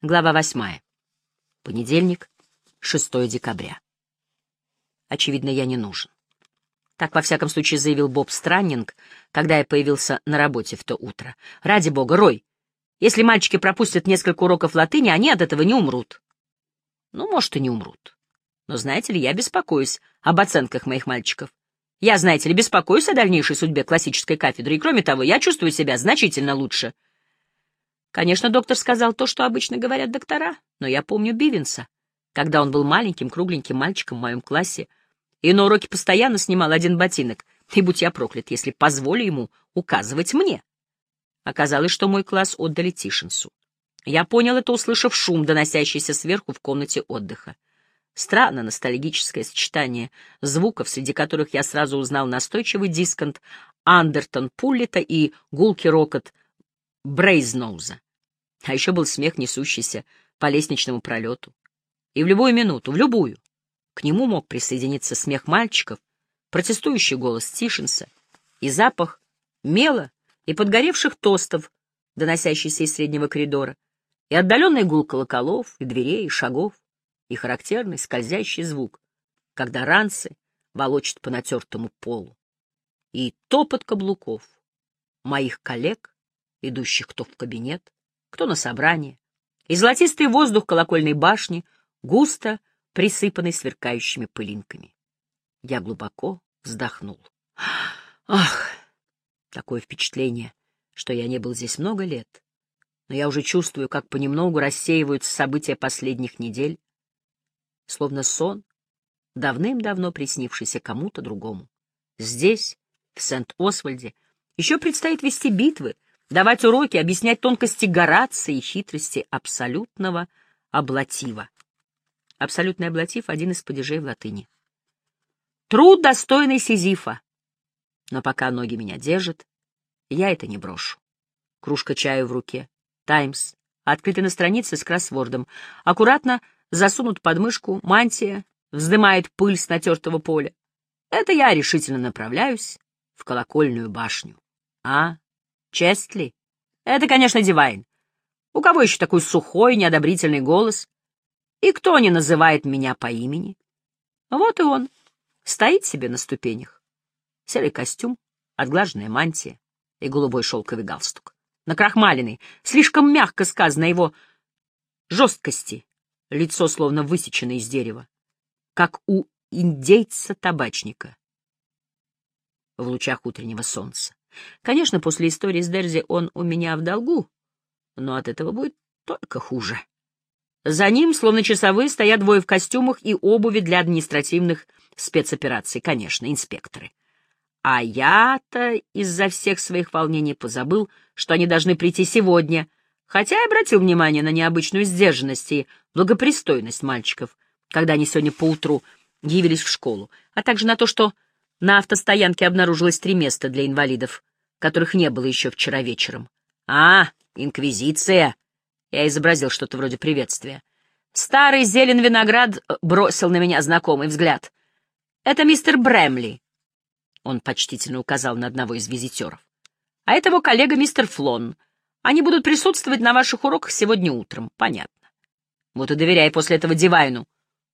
Глава восьмая. Понедельник, 6 декабря. Очевидно, я не нужен. Так, во всяком случае, заявил Боб Страннинг, когда я появился на работе в то утро. Ради бога, Рой, если мальчики пропустят несколько уроков латыни, они от этого не умрут. Ну, может, и не умрут. Но, знаете ли, я беспокоюсь об оценках моих мальчиков. Я, знаете ли, беспокоюсь о дальнейшей судьбе классической кафедры, и, кроме того, я чувствую себя значительно лучше — Конечно, доктор сказал то, что обычно говорят доктора, но я помню Бивенса, когда он был маленьким, кругленьким мальчиком в моем классе, и на уроке постоянно снимал один ботинок, и будь я проклят, если позволю ему указывать мне. Оказалось, что мой класс отдали Тишинсу. Я понял это, услышав шум, доносящийся сверху в комнате отдыха. Странно ностальгическое сочетание звуков, среди которых я сразу узнал настойчивый дисконт Андертон Пуллета и гулкий рокот Брейзноуза. А еще был смех, несущийся по лестничному пролету. И в любую минуту, в любую, к нему мог присоединиться смех мальчиков, протестующий голос Тишинса и запах мела и подгоревших тостов, доносящийся из среднего коридора, и отдаленный гул колоколов, и дверей, и шагов, и характерный скользящий звук, когда ранцы волочат по натертому полу, и топот каблуков моих коллег, идущих кто в кабинет, кто на собрание, и золотистый воздух колокольной башни, густо присыпанный сверкающими пылинками. Я глубоко вздохнул. Ах, такое впечатление, что я не был здесь много лет, но я уже чувствую, как понемногу рассеиваются события последних недель, словно сон, давным-давно приснившийся кому-то другому. Здесь, в Сент-Освальде, еще предстоит вести битвы, давать уроки, объяснять тонкости Горации и хитрости абсолютного аблатива. Абсолютный аблатив — один из падежей в латыни. Труд, достойный Сизифа. Но пока ноги меня держат, я это не брошу. Кружка чаю в руке. Таймс. Открыты на странице с кроссвордом. Аккуратно засунут под мышку, мантия, вздымает пыль с натертого поля. Это я решительно направляюсь в колокольную башню. А, Честли? Это, конечно, Дивайн. У кого еще такой сухой, неодобрительный голос? И кто не называет меня по имени? Вот и он. Стоит себе на ступенях. Серый костюм, отглаженная мантия и голубой шелковый галстук. Накрахмаленный, слишком мягко сказано его жесткости, лицо словно высечено из дерева, как у индейца-табачника в лучах утреннего солнца. Конечно, после истории с Дерзи он у меня в долгу, но от этого будет только хуже. За ним, словно часовые, стоят двое в костюмах и обуви для административных спецопераций, конечно, инспекторы. А я-то из-за всех своих волнений позабыл, что они должны прийти сегодня, хотя и обратил внимание на необычную сдержанность и благопристойность мальчиков, когда они сегодня поутру явились в школу, а также на то, что на автостоянке обнаружилось три места для инвалидов, которых не было еще вчера вечером. «А, инквизиция!» Я изобразил что-то вроде приветствия. Старый зелен виноград бросил на меня знакомый взгляд. «Это мистер Брэмли», — он почтительно указал на одного из визитеров. «А это его коллега мистер Флон. Они будут присутствовать на ваших уроках сегодня утром. Понятно. Вот и доверяй после этого Дивайну,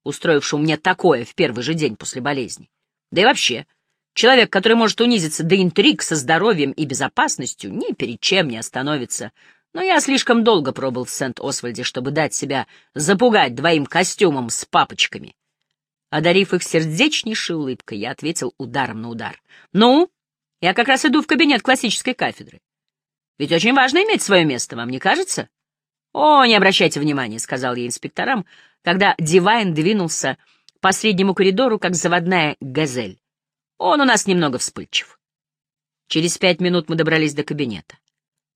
устроившему мне такое в первый же день после болезни. Да и вообще, человек, который может унизиться до интриг со здоровьем и безопасностью, ни перед чем не остановится. Но я слишком долго пробыл в Сент-Освальде, чтобы дать себя запугать двоим костюмом с папочками. Одарив их сердечнейшей улыбкой, я ответил ударом на удар. «Ну, я как раз иду в кабинет классической кафедры. Ведь очень важно иметь свое место, вам не кажется?» «О, не обращайте внимания», — сказал я инспекторам, когда Дивайн двинулся по среднему коридору, как заводная газель. Он у нас немного вспыльчив. Через пять минут мы добрались до кабинета.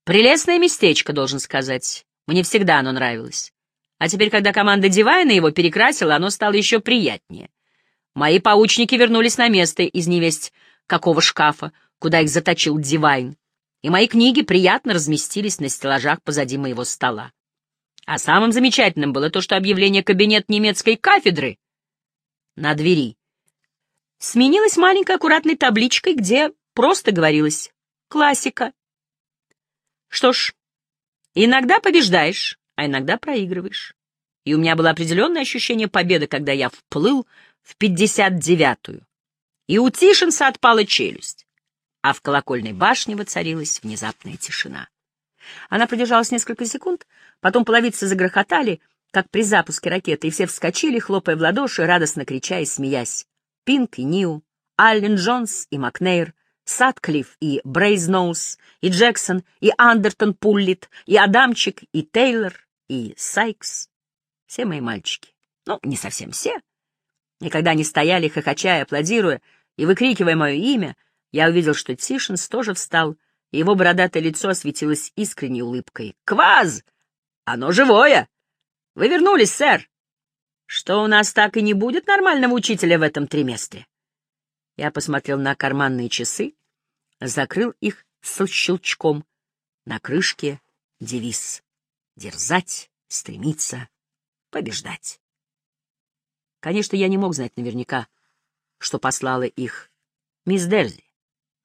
Прелестное местечко, должен сказать. Мне всегда оно нравилось. А теперь, когда команда Дивайна его перекрасила, оно стало еще приятнее. Мои паучники вернулись на место из невесть какого шкафа, куда их заточил Дивайн, и мои книги приятно разместились на стеллажах позади моего стола. А самым замечательным было то, что объявление «Кабинет немецкой кафедры» на двери. Сменилась маленькой аккуратной табличкой, где просто говорилось «классика». Что ж, иногда побеждаешь, а иногда проигрываешь. И у меня было определенное ощущение победы, когда я вплыл в пятьдесят девятую. И у Тишинса отпала челюсть, а в колокольной башне воцарилась внезапная тишина. Она продержалась несколько секунд, потом половицы загрохотали, как при запуске ракеты, и все вскочили, хлопая в ладоши, радостно крича и смеясь. Пинк и Нью, Аллен Джонс и Макнейр, Садклифф и Брейзноус, и Джексон, и Андертон Пуллит, и Адамчик, и Тейлор, и Сайкс. Все мои мальчики. Ну, не совсем все. И когда они стояли, хохоча и аплодируя, и выкрикивая мое имя, я увидел, что Тишинс тоже встал, и его бородатое лицо осветилось искренней улыбкой. «Кваз! Оно живое! Вы вернулись, сэр! Что у нас так и не будет нормального учителя в этом триместре?» Я посмотрел на карманные часы, закрыл их со щелчком. На крышке девиз «Дерзать, стремиться, побеждать». Конечно, я не мог знать наверняка, что послала их мисс Дерзи,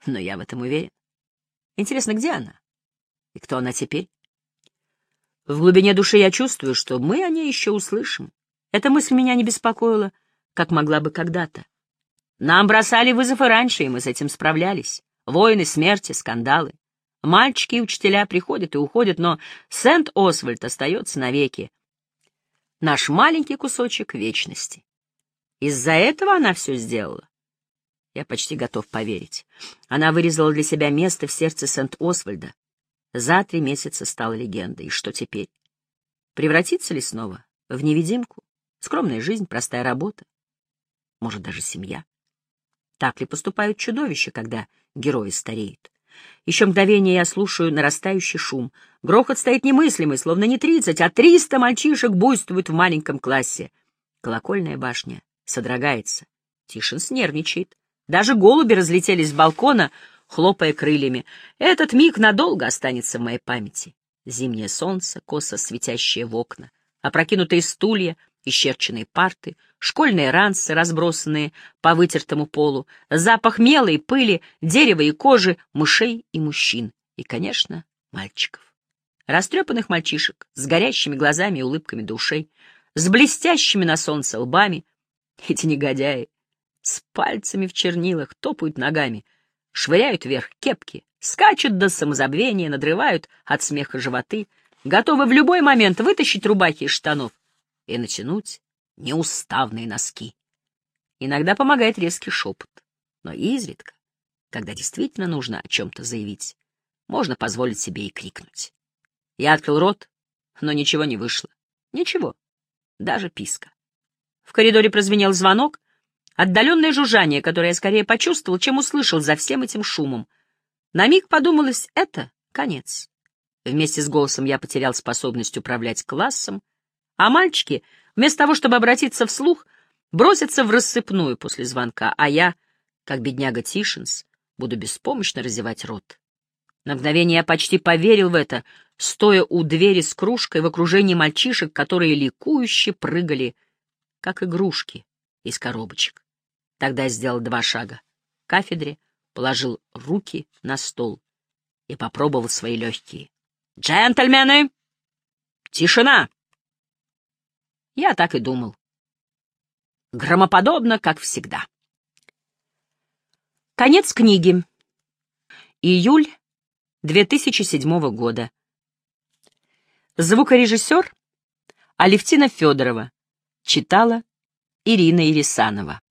но я в этом уверен. Интересно, где она? И кто она теперь? В глубине души я чувствую, что мы о ней еще услышим. Эта мысль меня не беспокоила, как могла бы когда-то. Нам бросали вызов и раньше, и мы с этим справлялись. Войны, смерти, скандалы. Мальчики и учителя приходят и уходят, но Сент-Освальд остается навеки. Наш маленький кусочек вечности. Из-за этого она все сделала. Я почти готов поверить. Она вырезала для себя место в сердце Сент-Освальда. За три месяца стала легендой. И что теперь? Превратится ли снова в невидимку? Скромная жизнь, простая работа? Может, даже семья? Так ли поступают чудовища, когда герои стареют? Еще мгновение я слушаю нарастающий шум. Грохот стоит немыслимый, словно не тридцать, а триста мальчишек буйствуют в маленьком классе. Колокольная башня содрогается. Тишин нервничает. Даже голуби разлетелись с балкона, хлопая крыльями. Этот миг надолго останется в моей памяти. Зимнее солнце, косо светящее в окна, опрокинутые стулья — исчерченные парты, школьные ранцы, разбросанные по вытертому полу, запах мела и пыли, дерева и кожи, мышей и мужчин. И, конечно, мальчиков. Растрепанных мальчишек с горящими глазами и улыбками душей, с блестящими на солнце лбами. Эти негодяи с пальцами в чернилах топают ногами, швыряют вверх кепки, скачут до самозабвения, надрывают от смеха животы, готовы в любой момент вытащить рубахи из штанов и натянуть неуставные носки. Иногда помогает резкий шепот, но изредка, когда действительно нужно о чем-то заявить, можно позволить себе и крикнуть. Я открыл рот, но ничего не вышло. Ничего, даже писка. В коридоре прозвенел звонок, отдаленное жужжание, которое я скорее почувствовал, чем услышал за всем этим шумом. На миг подумалось, это конец. Вместе с голосом я потерял способность управлять классом, а мальчики, вместо того, чтобы обратиться вслух, бросятся в рассыпную после звонка, а я, как бедняга Тишинс, буду беспомощно разевать рот. На мгновение я почти поверил в это, стоя у двери с кружкой в окружении мальчишек, которые ликующе прыгали, как игрушки из коробочек. Тогда я сделал два шага к кафедре, положил руки на стол и попробовал свои легкие. «Джентльмены! Тишина!» Я так и думал. Громоподобно, как всегда. Конец книги. Июль 2007 года. Звукорежиссер Алевтина Федорова. Читала Ирина Ирисанова.